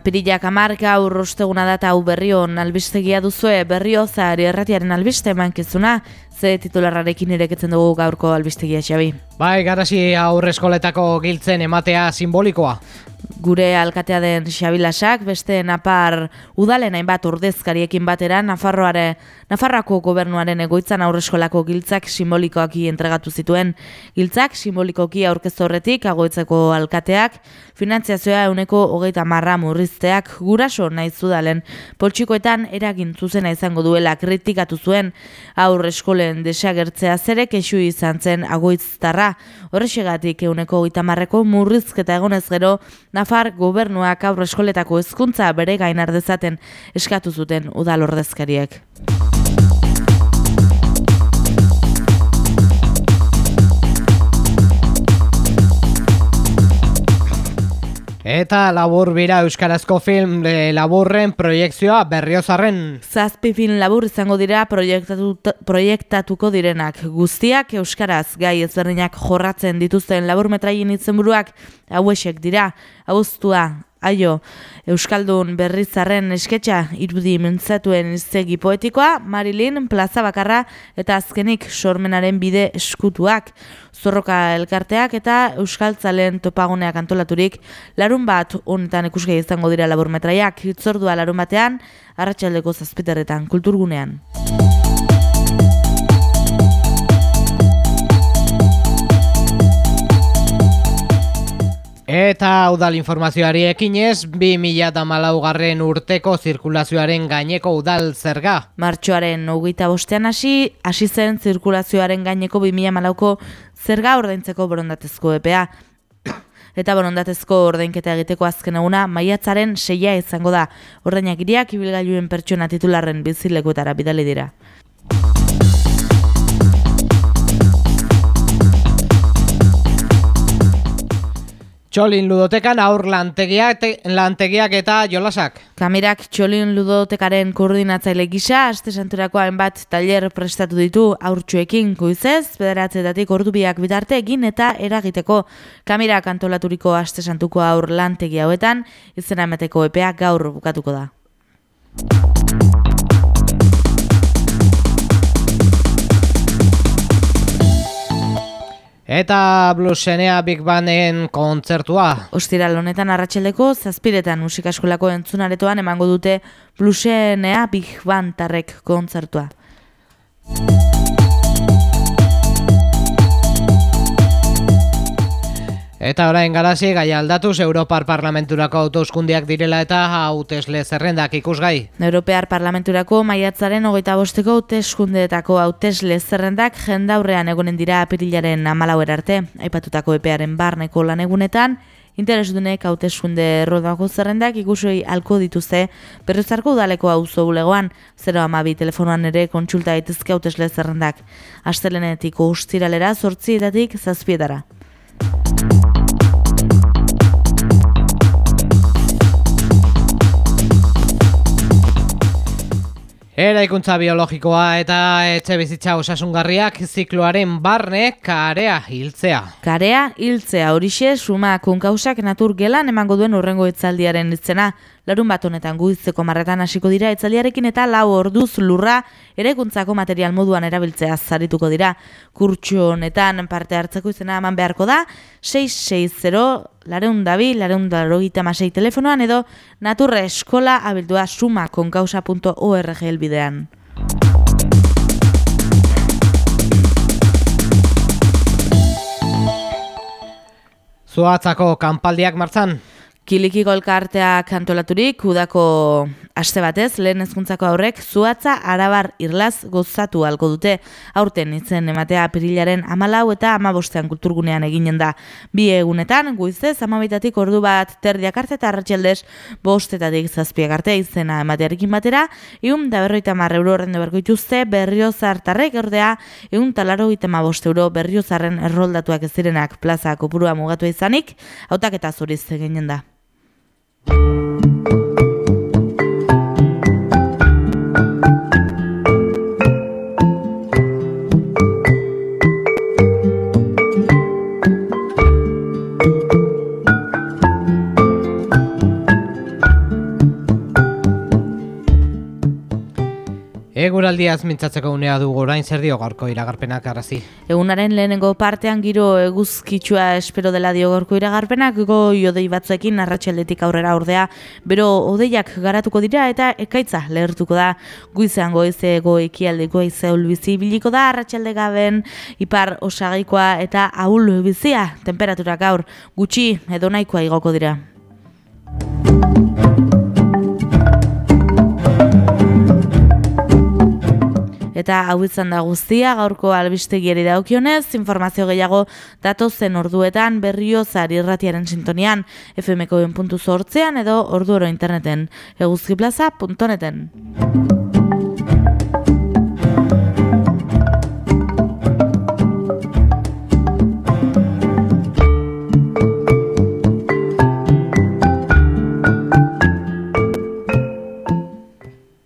Apirilak amarka urrosteguna data hau berrion albistegia duzue berrio zari erratiaren albiste emankizuna ze titularrarekin ireketzen dugu gaurko albistegia xabi. Bai, garasi aurreskoletako giltzen ematea simbolikoa. Gure alkatea den Xabilasak beste Napar udalen hainbat ordezkariekin batera Nafarroare Nafarrako gobernuaren egoitzan aurreskolako giltzak simbolikoaki entregatu zituen. Giltzak simbolikoki aurkeztu horretik agoitzeko alkateak finantziazioa euneko hogeita marra murrizteak guraso nahi zudalen poltsikoetan eragin zuzena izango duela kritikatu zuen aurreskolen desagertzea zerek esu izan zen agoitztarra. Horrexegatik euneko hogeita marreko murrizketa egonez gero Nafar gobernuak aurre eskoletako hezkuntza bere gainar dezaten eskatu zuten udal ordezkariek. Eta labur bira euskarazko film e, laburren proiektzioa berriozarren. Zazpi film labur izango dira proiektatu, proiektatuko direnak. Guztiak euskaraz gai ezberdinak jorratzen dituzten labur metraien itzenburuak hauesek dira. Auztua, Aio, Euskaldun berrizarren esketxa irudi mentzatuen iztegi poetikoa, Marilyn, Plaza Bakarra eta azkenik sormenaren bide eskutuak, zorroka elkarteak eta Euskaltzalen topaguneak antolaturik, larun bat honetan ikusgai izango dira laburmetraiak, itzordua larun batean, arratsaldeko zazpiterretan, kulturgunean. Eta udal informazioari ekinez, 2000 garren urteko zirkulazioaren gaineko udal zerga. Martxoaren hogeita bostean hasi, hasi zen zirkulazioaren gaineko 2000 malauko zerga ordaintzeko borondatezko EPA. Eta borondatezko ordainketa egiteko azken eguna, maiatzaren seia izango da. Ordainak iriak ibilgailuen pertsona titularren bizilekuetara bidali dira. Txolin ludotekan aur lantegiak, lantegiak eta jolasak. Kamerak txolin ludotekaren koordinatzaile gisa, aste santurako hainbat taller prestatu ditu aurtsuekin goizez, bederatzetatik ordu biak bidarte egin eta eragiteko kamerak antolaturiko aste santuko aur lantegi hauetan, izena emeteko epea gaur bukatuko da. Eta blusenea Big Banden kontzertua. Ostira honetan arratsaldeko zazpiretan musikaskolako entzunaretoan emango dute blusenea Big Bandarrek kontzertua. Eta orain garazi gai aldatuz Europar Parlamenturako autoskundiak direla eta hautesle zerrendak ikusgai. Europear Parlamenturako maiatzaren hogeita bosteko hauteskundeetako hautesle zerrendak jendaurrean egonen dira apirilaren amalauer arte. Aipatutako epearen barneko lan egunetan, interesdunek hauteskunde rodako zerrendak ikusoi alko dituzte berrezarko udaleko auzo bulegoan, 0 amabi telefonoan ere kontsulta daitezke hautesle zerrendak. Astelenetiko ustiralera sortzi edatik zazpietara. Eraikuntza biologikoa eta etxe bizitza osasungarriak zikloaren barne karea hiltzea. Karea hiltzea horixe suma konkausak natur gelan emango duen urrengo etzaldiaren itzena. Larun bat honetan guizeko marretan hasiko dira etzaldiarekin eta lau orduz lurra eraikuntzako material moduan erabiltzea zarituko dira. Kurtxo honetan parte hartzeko izena eman beharko da 660 lareun dabi, lareun masei telefonoan edo naturre eskola abildua suma konkausa.org elbidean. Zuatzako kanpaldiak martzan? Kilikiko elkarteak antolaturik, udako aste batez, lehen ezkuntzako aurrek, zuatza arabar irlaz gozatu alko dute. Aurten itzen ematea pirilaren amalau eta amabostean kulturgunean eginen da. Bi egunetan, guizez, amabitatik ordu bat terdiak arte eta arratxeldez, bostetatik zazpiak arte izena ematearekin batera, iun da berroita marre euro horren berko ituzte, berrio zartarrek ordea, iun talaro itema boste euro berrio zarren erroldatuak ez zirenak plaza kopurua mugatu izanik, hautak eta zuriz eginen da. Eguraldiaz mintzatzeko unea du orain zer dio gorko iragarpenak arrazi. Egunaren lehenengo partean giro eguzkitsua espero dela dio gorko iragarpenak goi odei batzuekin arratsaldetik aurrera ordea, bero odeiak garatuko dira eta ekaitza lehertuko da. Guizean goize go ekialdeko izeul bizi biliko da arratsalde gaben ipar osagaikoa eta ahul bizia temperatura gaur gutxi edo nahikoa igoko dira. Eta hau izan da guztia, gaurko albistegieri daukionez, informazio gehiago datozen orduetan berrio zari irratiaren sintonian, fmko edo ordu oro interneten, eguzkiplaza.neten.